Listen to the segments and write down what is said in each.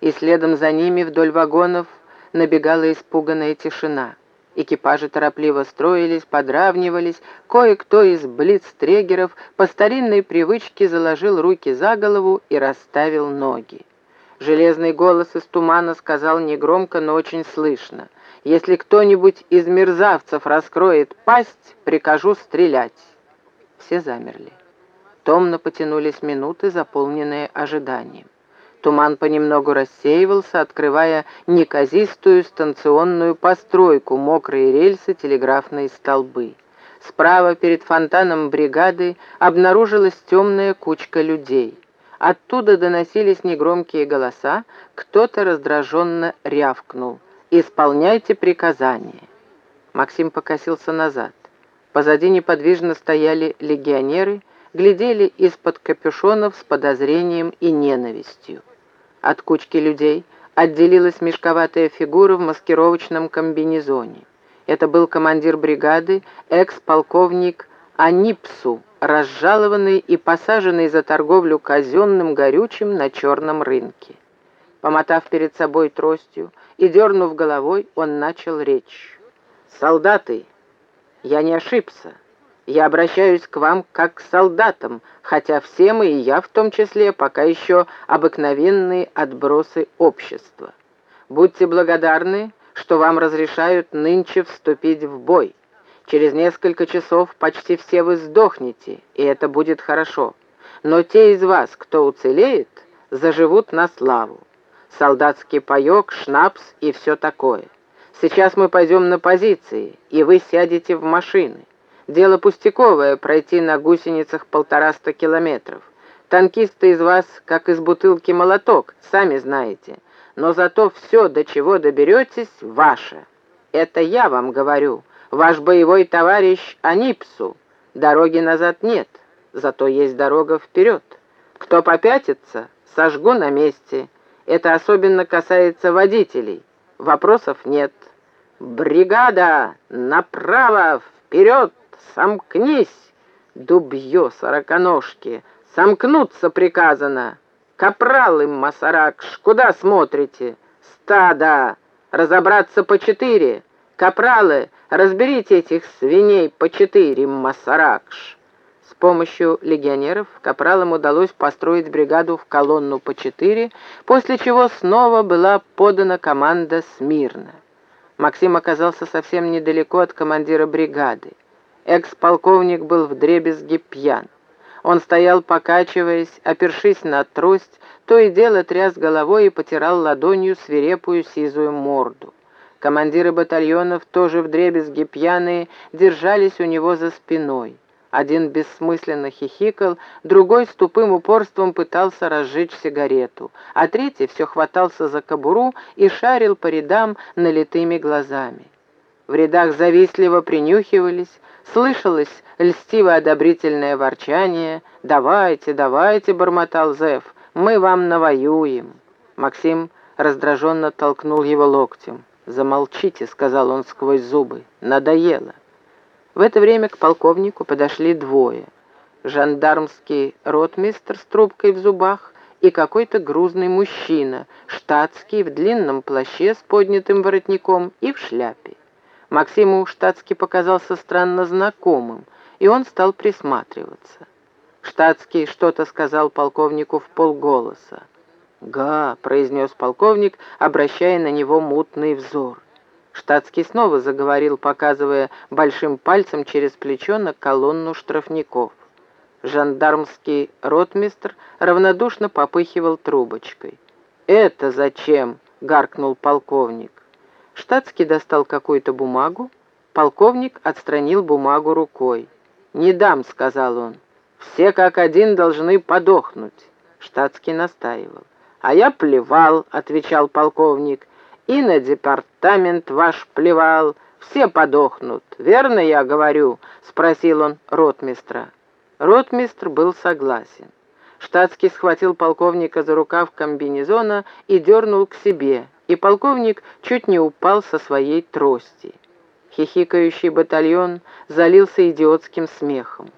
и следом за ними вдоль вагонов набегала испуганная тишина. Экипажи торопливо строились, подравнивались, кое-кто из блицтрегеров по старинной привычке заложил руки за голову и расставил ноги. Железный голос из тумана сказал негромко, но очень слышно. «Если кто-нибудь из мерзавцев раскроет пасть, прикажу стрелять». Все замерли. Томно потянулись минуты, заполненные ожиданием. Туман понемногу рассеивался, открывая неказистую станционную постройку, мокрые рельсы, телеграфные столбы. Справа перед фонтаном бригады обнаружилась темная кучка людей. Оттуда доносились негромкие голоса, кто-то раздраженно рявкнул. «Исполняйте приказание!» Максим покосился назад. Позади неподвижно стояли легионеры, глядели из-под капюшонов с подозрением и ненавистью. От кучки людей отделилась мешковатая фигура в маскировочном комбинезоне. Это был командир бригады, экс-полковник Анипсу, разжалованный и посаженный за торговлю казенным горючим на черном рынке. Помотав перед собой тростью и дернув головой, он начал речь. «Солдаты, я не ошибся. Я обращаюсь к вам как к солдатам, хотя все мы, и я в том числе, пока еще обыкновенные отбросы общества. Будьте благодарны, что вам разрешают нынче вступить в бой. Через несколько часов почти все вы сдохнете, и это будет хорошо. Но те из вас, кто уцелеет, заживут на славу. Солдатский паек, шнапс и все такое. Сейчас мы пойдем на позиции, и вы сядете в машины. Дело пустяковое пройти на гусеницах полтораста километров. Танкисты из вас, как из бутылки молоток, сами знаете. Но зато все, до чего доберетесь, ваше. Это я вам говорю, ваш боевой товарищ Анипсу. Дороги назад нет, зато есть дорога вперед. Кто попятится, сожгу на месте. Это особенно касается водителей. Вопросов нет. «Бригада! Направо! Вперед!» «Сомкнись, дубье сороконожки! Сомкнуться приказано! Капралы, Масаракш, куда смотрите? Стада! Разобраться по четыре! Капралы, разберите этих свиней по четыре, Масаракш!» С помощью легионеров капралам удалось построить бригаду в колонну по четыре, после чего снова была подана команда «Смирно». Максим оказался совсем недалеко от командира бригады. Экс-полковник был вдребезги пьян. Он стоял, покачиваясь, опершись на трость, то и дело тряс головой и потирал ладонью свирепую сизую морду. Командиры батальонов, тоже вдребезги пьяные, держались у него за спиной. Один бессмысленно хихикал, другой с тупым упорством пытался разжечь сигарету, а третий все хватался за кобуру и шарил по рядам налитыми глазами. В рядах завистливо принюхивались, Слышалось льстиво-одобрительное ворчание. «Давайте, давайте», — бормотал Зев, — «мы вам навоюем». Максим раздраженно толкнул его локтем. «Замолчите», — сказал он сквозь зубы, — «надоело». В это время к полковнику подошли двое. Жандармский ротмистр с трубкой в зубах и какой-то грузный мужчина, штатский, в длинном плаще с поднятым воротником и в шляпе. Максиму штатский показался странно знакомым, и он стал присматриваться. Штатский что-то сказал полковнику в полголоса. «Га», — произнес полковник, обращая на него мутный взор. Штатский снова заговорил, показывая большим пальцем через плечо на колонну штрафников. Жандармский ротмистр равнодушно попыхивал трубочкой. «Это зачем?» — гаркнул полковник. Штатский достал какую-то бумагу. Полковник отстранил бумагу рукой. «Не дам», — сказал он. «Все как один должны подохнуть». Штатский настаивал. «А я плевал», — отвечал полковник. «И на департамент ваш плевал. Все подохнут. Верно я говорю?» — спросил он ротмистра. Ротмистр был согласен. Штатский схватил полковника за рукав комбинезона и дернул к себе и полковник чуть не упал со своей трости. Хихикающий батальон залился идиотским смехом.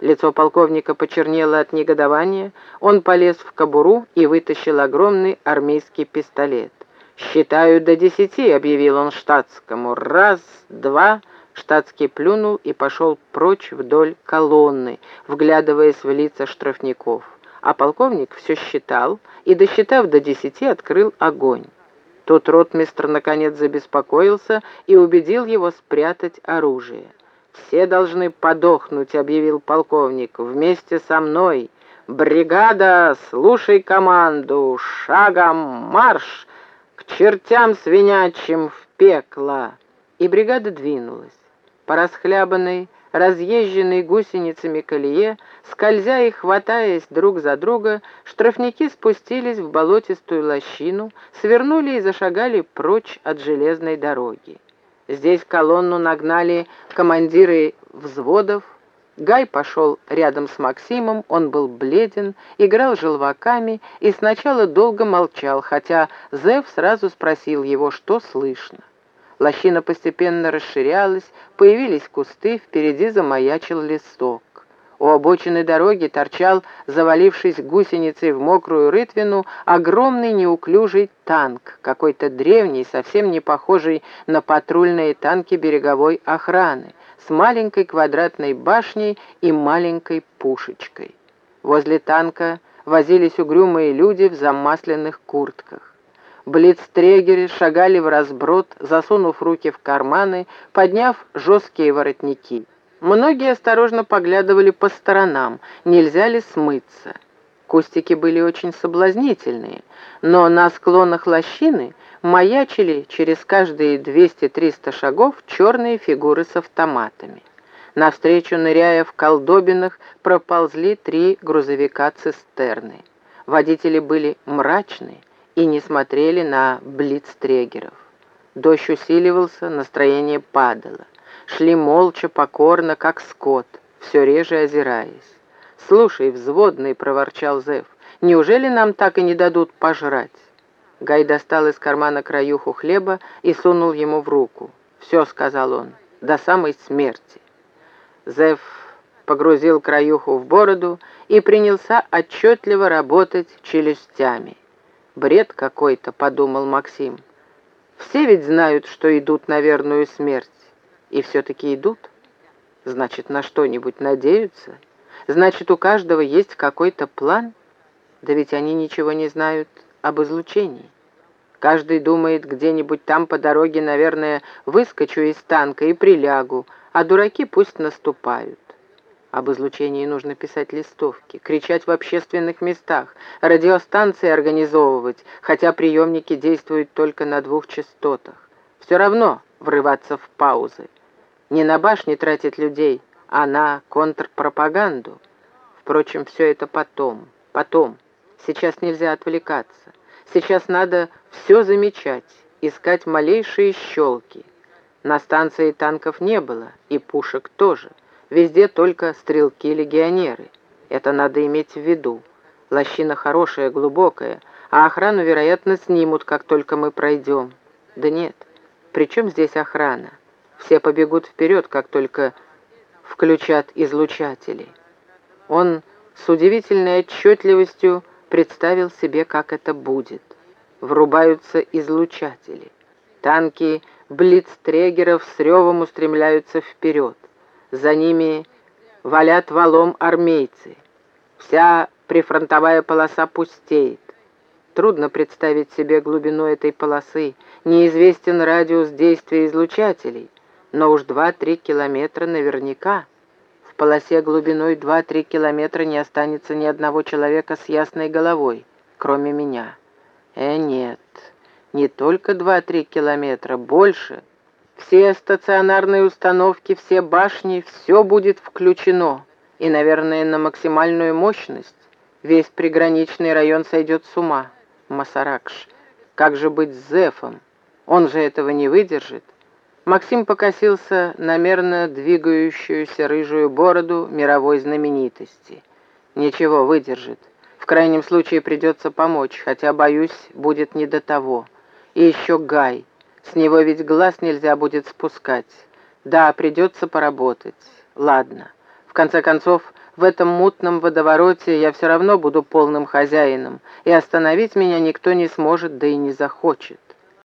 Лицо полковника почернело от негодования, он полез в кобуру и вытащил огромный армейский пистолет. «Считаю до десяти», — объявил он штатскому. «Раз, два...» Штатский плюнул и пошел прочь вдоль колонны, вглядываясь в лица штрафников. А полковник все считал и, досчитав до десяти, открыл огонь. Тут ротмистр наконец забеспокоился и убедил его спрятать оружие. «Все должны подохнуть», — объявил полковник, — «вместе со мной. Бригада, слушай команду, шагом марш, к чертям свинячим в пекло!» И бригада двинулась. По расхлябанной, разъезженной гусеницами колее, скользя и хватаясь друг за друга, штрафники спустились в болотистую лощину, свернули и зашагали прочь от железной дороги. Здесь колонну нагнали командиры взводов. Гай пошел рядом с Максимом, он был бледен, играл желваками и сначала долго молчал, хотя Зев сразу спросил его, что слышно. Лощина постепенно расширялась, появились кусты, впереди замаячил лесок. У обочины дороги торчал, завалившись гусеницей в мокрую рытвину, огромный неуклюжий танк, какой-то древний, совсем не похожий на патрульные танки береговой охраны, с маленькой квадратной башней и маленькой пушечкой. Возле танка возились угрюмые люди в замасленных куртках. Блицтрегеры шагали в разброд, засунув руки в карманы, подняв жесткие воротники. Многие осторожно поглядывали по сторонам, нельзя ли смыться. Кустики были очень соблазнительные, но на склонах лощины маячили через каждые 200-300 шагов черные фигуры с автоматами. Навстречу, ныряя в колдобинах, проползли три грузовика-цистерны. Водители были мрачные и не смотрели на блицтрегеров. Дождь усиливался, настроение падало шли молча, покорно, как скот, все реже озираясь. «Слушай, взводный», — проворчал Зев, — «неужели нам так и не дадут пожрать?» Гай достал из кармана краюху хлеба и сунул ему в руку. «Все», — сказал он, — «до самой смерти». Зев погрузил краюху в бороду и принялся отчетливо работать челюстями. «Бред какой-то», — подумал Максим. «Все ведь знают, что идут на верную смерть. И все-таки идут. Значит, на что-нибудь надеются. Значит, у каждого есть какой-то план. Да ведь они ничего не знают об излучении. Каждый думает, где-нибудь там по дороге, наверное, выскочу из танка и прилягу, а дураки пусть наступают. Об излучении нужно писать листовки, кричать в общественных местах, радиостанции организовывать, хотя приемники действуют только на двух частотах. Все равно врываться в паузы. Не на башне тратить людей, а на контрпропаганду. Впрочем, все это потом, потом. Сейчас нельзя отвлекаться. Сейчас надо все замечать, искать малейшие щелки. На станции танков не было, и пушек тоже. Везде только стрелки-легионеры. Это надо иметь в виду. Лощина хорошая, глубокая, а охрану, вероятно, снимут, как только мы пройдем. Да нет, при чем здесь охрана? Все побегут вперед, как только включат излучатели. Он с удивительной отчетливостью представил себе, как это будет. Врубаются излучатели. Танки блицтрегеров с ревом устремляются вперед. За ними валят валом армейцы. Вся прифронтовая полоса пустеет. Трудно представить себе глубину этой полосы, неизвестен радиус действия излучателей но уж два-три километра наверняка. В полосе глубиной два-три километра не останется ни одного человека с ясной головой, кроме меня. Э, нет, не только два-три километра, больше. Все стационарные установки, все башни, все будет включено. И, наверное, на максимальную мощность. Весь приграничный район сойдет с ума. Масаракш, как же быть с Зефом? Он же этого не выдержит. Максим покосился на мерно двигающуюся рыжую бороду мировой знаменитости. Ничего, выдержит. В крайнем случае придется помочь, хотя, боюсь, будет не до того. И еще Гай. С него ведь глаз нельзя будет спускать. Да, придется поработать. Ладно. В конце концов, в этом мутном водовороте я все равно буду полным хозяином, и остановить меня никто не сможет, да и не захочет.